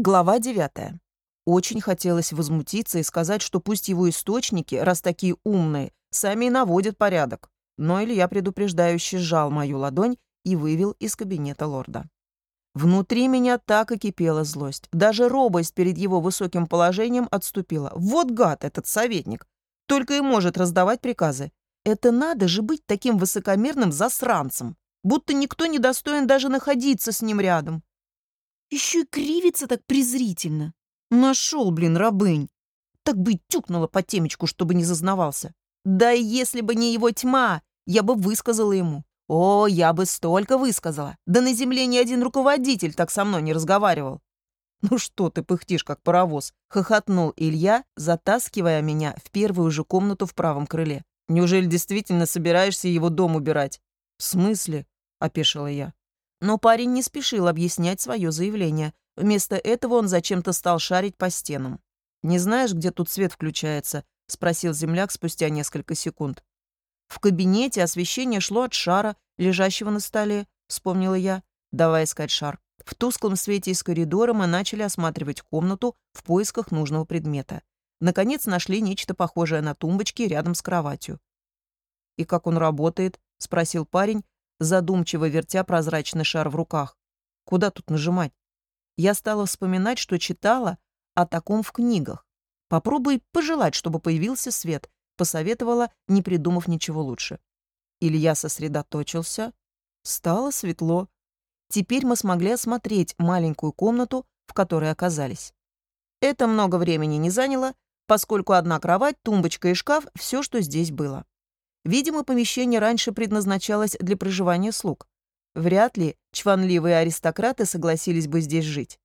Глава 9. Очень хотелось возмутиться и сказать, что пусть его источники, раз такие умные, сами и наводят порядок. Но Илья предупреждающе сжал мою ладонь и вывел из кабинета лорда. Внутри меня так и кипела злость. Даже робость перед его высоким положением отступила. Вот гад этот советник. Только и может раздавать приказы. Это надо же быть таким высокомерным засранцем. Будто никто не достоин даже находиться с ним рядом. Еще и кривится так презрительно. Нашел, блин, рабынь. Так бы и тюкнула по темечку, чтобы не зазнавался. Да если бы не его тьма, я бы высказала ему. О, я бы столько высказала. Да на земле ни один руководитель так со мной не разговаривал. «Ну что ты пыхтишь, как паровоз?» — хохотнул Илья, затаскивая меня в первую же комнату в правом крыле. «Неужели действительно собираешься его дом убирать?» «В смысле?» — опешила я. Но парень не спешил объяснять свое заявление. Вместо этого он зачем-то стал шарить по стенам. «Не знаешь, где тут свет включается?» — спросил земляк спустя несколько секунд. «В кабинете освещение шло от шара, лежащего на столе», — вспомнила я, давая искать шар. В тусклом свете из коридора мы начали осматривать комнату в поисках нужного предмета. Наконец нашли нечто похожее на тумбочки рядом с кроватью. «И как он работает?» — спросил парень, задумчиво вертя прозрачный шар в руках. Куда тут нажимать? Я стала вспоминать, что читала о таком в книгах. Попробуй пожелать, чтобы появился свет, посоветовала, не придумав ничего лучше. Илья сосредоточился. Стало светло. Теперь мы смогли осмотреть маленькую комнату, в которой оказались. Это много времени не заняло, поскольку одна кровать, тумбочка и шкаф — все, что здесь было. Видимо, помещение раньше предназначалось для проживания слуг. Вряд ли чванливые аристократы согласились бы здесь жить.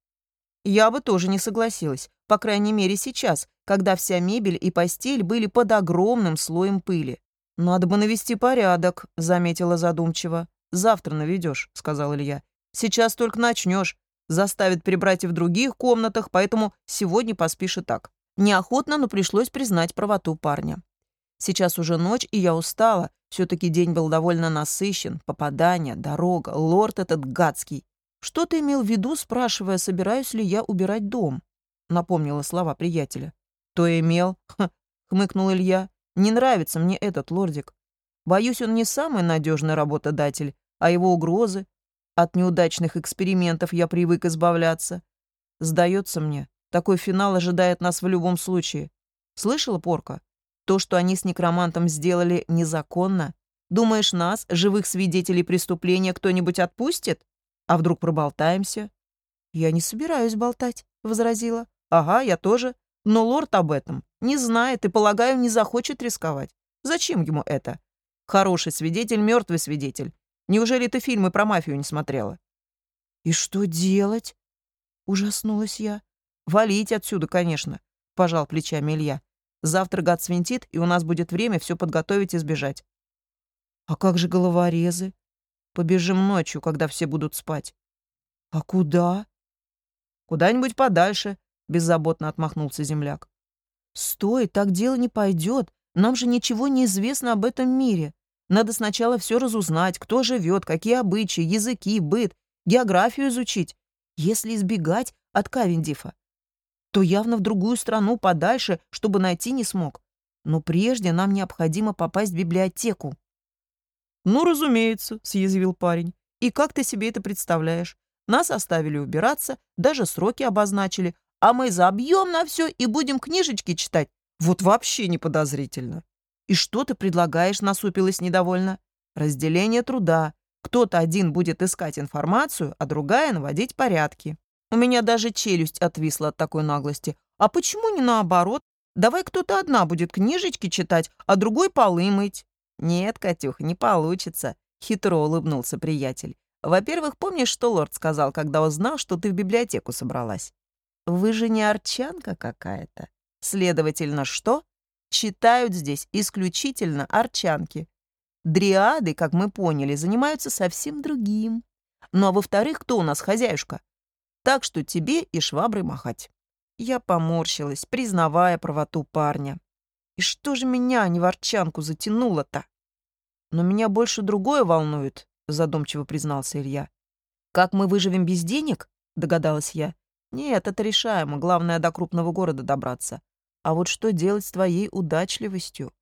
Я бы тоже не согласилась, по крайней мере сейчас, когда вся мебель и постель были под огромным слоем пыли. «Надо бы навести порядок», — заметила задумчиво. «Завтра наведешь», — сказал Илья. «Сейчас только начнешь. Заставит прибрать и в других комнатах, поэтому сегодня поспишь и так». Неохотно, но пришлось признать правоту парня. Сейчас уже ночь, и я устала. Все-таки день был довольно насыщен. Попадание, дорога, лорд этот гадский. Что ты имел в виду, спрашивая, собираюсь ли я убирать дом? Напомнила слова приятеля. То имел, хмыкнул Илья. Не нравится мне этот лордик. Боюсь, он не самый надежный работодатель, а его угрозы. От неудачных экспериментов я привык избавляться. Сдается мне, такой финал ожидает нас в любом случае. Слышала, Порка? То, что они с некромантом сделали, незаконно. Думаешь, нас, живых свидетелей преступления, кто-нибудь отпустит? А вдруг проболтаемся?» «Я не собираюсь болтать», — возразила. «Ага, я тоже. Но лорд об этом не знает и, полагаю, не захочет рисковать. Зачем ему это? Хороший свидетель, мертвый свидетель. Неужели ты фильмы про мафию не смотрела?» «И что делать?» — ужаснулась я. «Валить отсюда, конечно», — пожал плечами Илья. Завтра гад свинтит, и у нас будет время все подготовить и сбежать. А как же головорезы? Побежим ночью, когда все будут спать. А куда? Куда-нибудь подальше, беззаботно отмахнулся земляк. Стой, так дело не пойдет. Нам же ничего не известно об этом мире. Надо сначала все разузнать, кто живет, какие обычаи, языки, быт, географию изучить. Если избегать от Кавендифа, то явно в другую страну подальше, чтобы найти не смог. Но прежде нам необходимо попасть в библиотеку». «Ну, разумеется», — съязвил парень. «И как ты себе это представляешь? Нас оставили убираться, даже сроки обозначили, а мы забьем на все и будем книжечки читать. Вот вообще не подозрительно». «И что ты предлагаешь?» — насупилась недовольно. «Разделение труда. Кто-то один будет искать информацию, а другая — наводить порядки». У меня даже челюсть отвисла от такой наглости. А почему не наоборот? Давай кто-то одна будет книжечки читать, а другой полы мыть. Нет, Катюха, не получится. Хитро улыбнулся приятель. Во-первых, помнишь, что лорд сказал, когда узнал, что ты в библиотеку собралась? Вы же не арчанка какая-то. Следовательно, что? Читают здесь исключительно арчанки. Дриады, как мы поняли, занимаются совсем другим. Ну а во-вторых, кто у нас хозяюшка? Так что тебе и шваброй махать». Я поморщилась, признавая правоту парня. И что же меня, а не ворчанку, затянуло-то? Но меня больше другое волнует, задумчиво признался Илья. Как мы выживем без денег? Догадалась я. Нет, это решаемо, главное до крупного города добраться. А вот что делать с твоей удачливостью?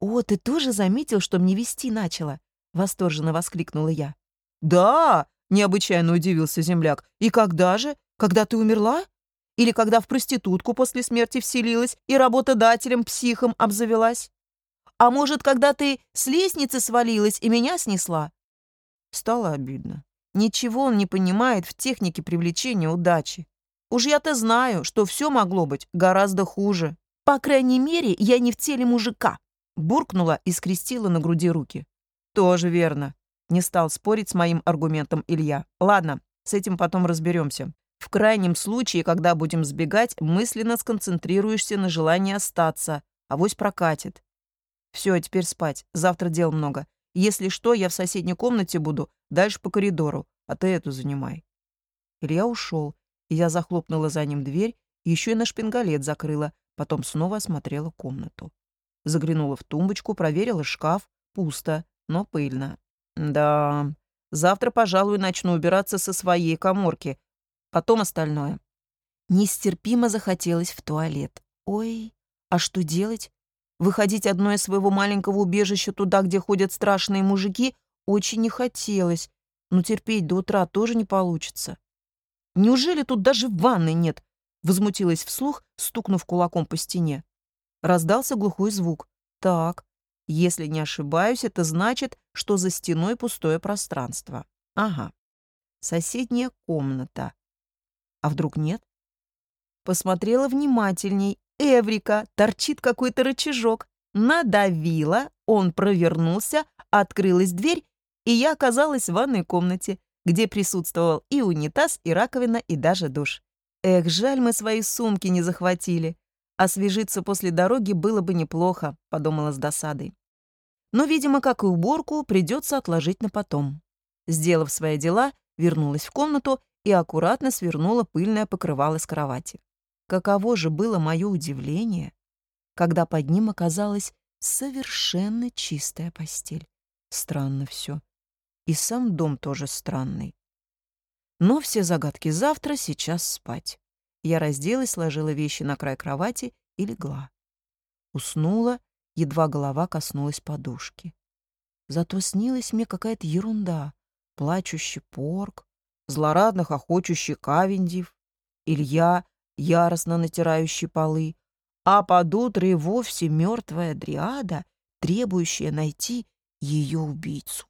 «О, ты тоже заметил, что мне вести начала?» — восторженно воскликнула я. «Да!» — необычайно удивился земляк. «И когда же? Когда ты умерла? Или когда в проститутку после смерти вселилась и работодателем-психом обзавелась? А может, когда ты с лестницы свалилась и меня снесла?» Стало обидно. Ничего он не понимает в технике привлечения удачи. Уж я-то знаю, что все могло быть гораздо хуже. По крайней мере, я не в теле мужика. Буркнула и скрестила на груди руки. Тоже верно. Не стал спорить с моим аргументом Илья. Ладно, с этим потом разберемся. В крайнем случае, когда будем сбегать, мысленно сконцентрируешься на желании остаться. Авось прокатит. Все, теперь спать. Завтра дел много. Если что, я в соседней комнате буду, дальше по коридору, а ты эту занимай. Илья ушел, я захлопнула за ним дверь, еще и на шпингалет закрыла, потом снова осмотрела комнату. Заглянула в тумбочку, проверила шкаф. Пусто, но пыльно. Да, завтра, пожалуй, начну убираться со своей коморки. Потом остальное. Нестерпимо захотелось в туалет. Ой, а что делать? Выходить одной из своего маленького убежища туда, где ходят страшные мужики, очень не хотелось, но терпеть до утра тоже не получится. Неужели тут даже ванны нет? Возмутилась вслух, стукнув кулаком по стене. Раздался глухой звук. Так, если не ошибаюсь, это значит, что за стеной пустое пространство. Ага. Соседняя комната. А вдруг нет? Посмотрела внимательней Эврика, торчит какой-то рычажок. Надавила, он провернулся, открылась дверь, и я оказалась в ванной комнате, где присутствовал и унитаз, и раковина, и даже душ. Эх, жаль, мы свои сумки не захватили. Освежиться после дороги было бы неплохо, подумала с досадой. Но, видимо, как и уборку, придется отложить на потом. Сделав свои дела, вернулась в комнату и аккуратно свернула пыльное покрывало с кровати. Каково же было мое удивление, когда под ним оказалась совершенно чистая постель. Странно все. И сам дом тоже странный. Но все загадки завтра, сейчас спать. Я разделась, сложила вещи на край кровати и легла. Уснула, едва голова коснулась подушки. Зато снилась мне какая-то ерунда. Плачущий порк, злорадно хохочущий Кавендив, Илья, яростно натирающий полы, а под утро и вовсе мертвая дриада, требующая найти ее убийцу.